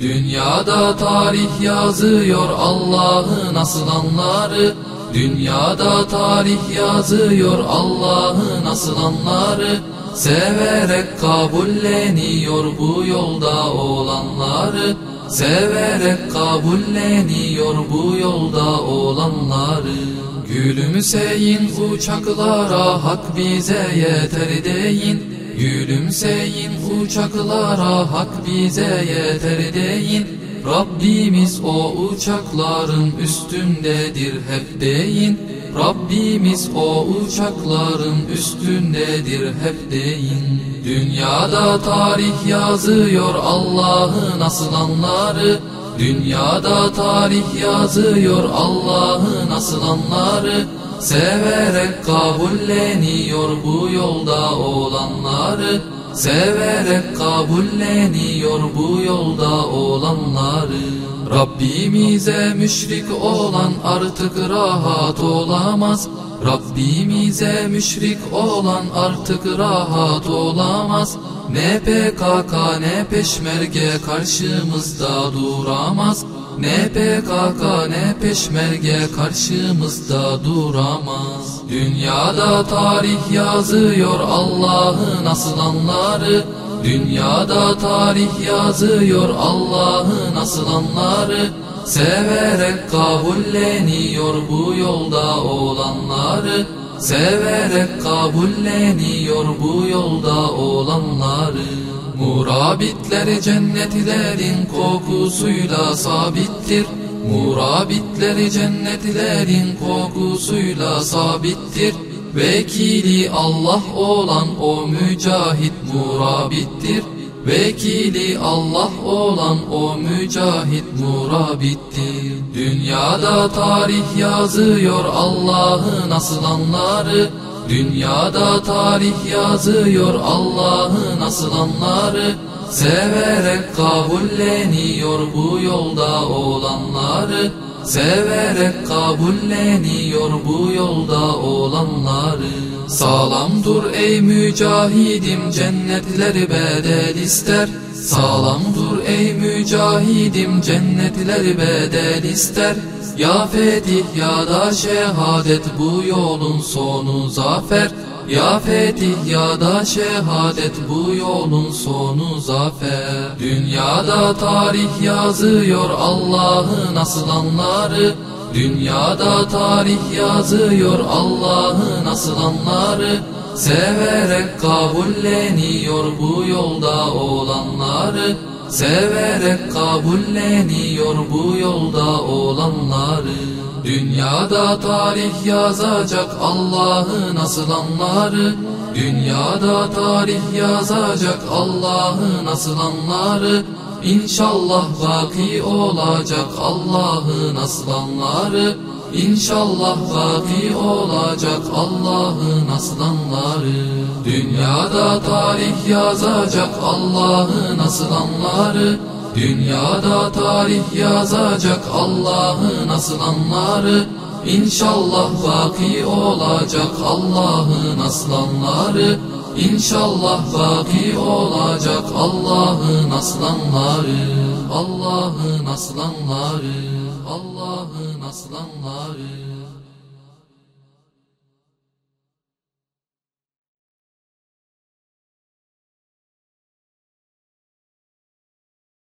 Dünyada tarih yazıyor Allah'ın aslanları Dünyada tarih yazıyor Allah'ın aslanları Severek kabulleniyor bu yolda olanları. Severek kabulleniyor bu yolda olanları. Gülümseyin uçaklara hak bize yeter deyin Gülümseyin uçaklara hak bize yeter deyin. Rabbimiz o uçakların üstündedir hep deyin. Rabbimiz o uçakların üstündedir hep deyin. Dünyada tarih yazıyor Allah'ın aslanları Dünyada tarih yazıyor Allah'ın aslanları Severek kabulleniyor bu yolda olanları. Severek kabulleniyor bu yolda olanları. Rabbimize müşrik olan artık rahat olamaz Rabbimize müşrik olan artık rahat olamaz. Ne PKK ne peşmerge karşımızda duramaz. Ne PKK ne peşmerge karşımızda duramaz. Dünyada tarih yazıyor Allah'ın aslanları Dünyada tarih yazıyor Allah'ın aslanları Severek kabulleniyor bu yolda olanları Severek kabulleniyor bu yolda olanları Murabitler cennetlerin kokusuyla sabittir. Murabitler cennetlerin kokusuyla sabittir Vekili Allah olan o mücahit murabittir. Vekili Allah olan o mücahit murabittir. Dünyada tarih yazıyor Allah'ın aslanları Dünyada tarih yazıyor Allah'ın aslanları Severek kabulleniyor bu yolda olanları Severek kabulleniyor bu yolda olanları. Sağlam dur ey mücahidim cennetler bedel ister. Sağlam dur ey mücahidim cennetler bedel ister. Ya fetih ya da şehadet bu yolun sonu zafer ya fetih ya da şehadet bu yolun sonu zafer. Dünyada tarih yazıyor Allah'ın aslanları Dünyada tarih yazıyor Allah'ın aslanları Severek kabulleniyor bu yolda olanları Severek kabulleniyor bu yolda olanları Dünyada tarih yazacak Allah'ın aslanları Dünyada tarih yazacak Allah'ın aslanları İnşallah baki olacak Allah'ın aslanları İnşallah baki olacak Allah'ın aslanları. Dünyada tarih yazacak Allah'ın aslanları. Dünyada tarih yazacak Allah'ın aslanları. İnşallah baki olacak Allah'ın aslanları. İnşallah baki olacak Allah'ın aslanları Allah'ın aslanları Allah'ın aslanları